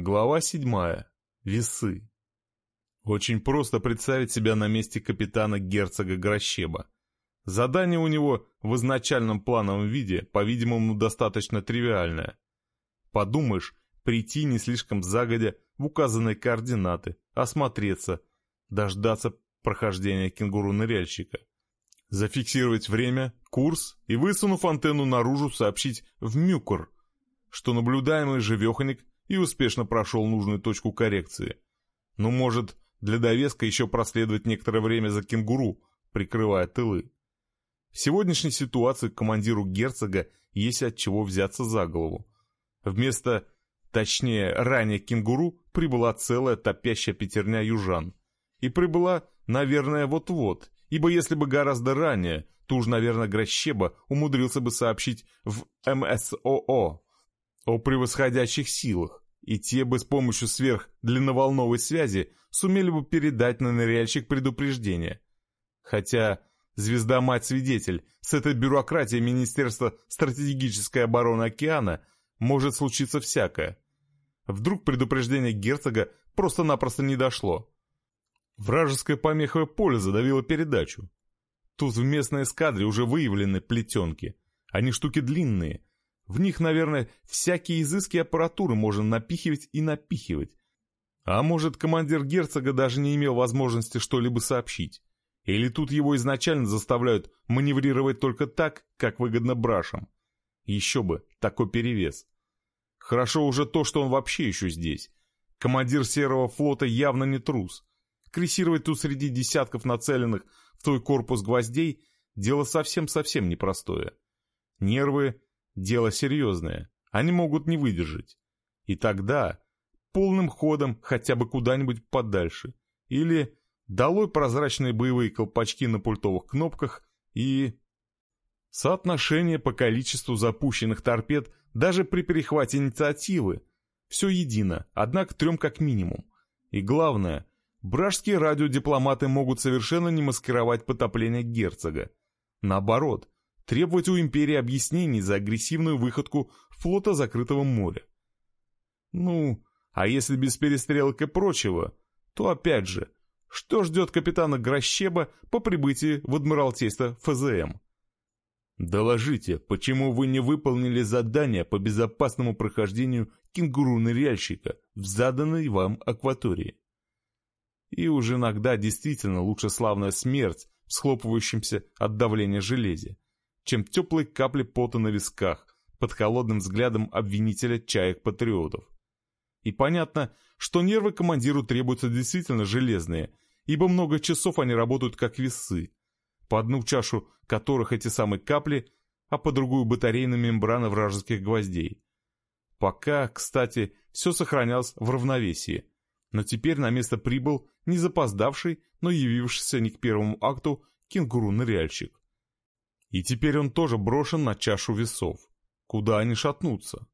Глава седьмая. Весы. Очень просто представить себя на месте капитана герцога Грощеба. Задание у него в изначальном плановом виде, по-видимому, достаточно тривиальное. Подумаешь, прийти не слишком загодя в указанные координаты, осмотреться, дождаться прохождения кенгуру-ныряльщика. Зафиксировать время, курс и, высунув антенну наружу, сообщить в Мюкор, что наблюдаемый живеханик и успешно прошел нужную точку коррекции. Ну, может, для довеска еще проследовать некоторое время за кенгуру, прикрывая тылы. В сегодняшней ситуации командиру герцога есть от чего взяться за голову. Вместо, точнее, ранее кенгуру прибыла целая топящая пятерня южан. И прибыла, наверное, вот-вот, ибо если бы гораздо ранее, то уж, наверное, Грощеба умудрился бы сообщить в МСОО о превосходящих силах, и те бы с помощью сверхдлинноволновой связи сумели бы передать на ныряльщик предупреждение. Хотя звезда-мать-свидетель с этой бюрократией Министерства стратегической обороны океана может случиться всякое. Вдруг предупреждение герцога просто-напросто не дошло. Вражеское помеховое поле задавило передачу. Тут в местной эскадре уже выявлены плетенки. Они штуки длинные, в них, наверное, всякие изыски аппаратуры можно напихивать и напихивать. А может, командир герцога даже не имел возможности что-либо сообщить. Или тут его изначально заставляют маневрировать только так, как выгодно брашам. Еще бы, такой перевес. Хорошо уже то, что он вообще еще здесь. Командир Серого флота явно не трус. Крейсировать тут среди десятков нацеленных в твой корпус гвоздей – дело совсем-совсем непростое. Нервы Дело серьезное, они могут не выдержать. И тогда полным ходом хотя бы куда-нибудь подальше. Или долой прозрачные боевые колпачки на пультовых кнопках и... Соотношение по количеству запущенных торпед даже при перехвате инициативы. Все едино, однако трем как минимум. И главное, бражские радиодипломаты могут совершенно не маскировать потопление герцога. Наоборот, требовать у империи объяснений за агрессивную выходку флота закрытого моря. Ну, а если без перестрелок и прочего, то опять же, что ждет капитана Грощеба по прибытии в Адмиралтейство ФЗМ? Доложите, почему вы не выполнили задание по безопасному прохождению кенгуру-ныряльщика в заданной вам акватории. И уж иногда действительно лучше славная смерть в схлопывающемся от давления железе, чем теплые капли пота на висках под холодным взглядом обвинителя чаек-патриотов. И понятно, что нервы командиру требуются действительно железные, ибо много часов они работают как весы, по одну чашу которых эти самые капли, а по другую батарейная мембрана вражеских гвоздей. Пока, кстати, все сохранялось в равновесии, но теперь на место прибыл не запоздавший, но явившийся не к первому акту кенгуру-ныряльщик. И теперь он тоже брошен на чашу весов. Куда они шатнутся?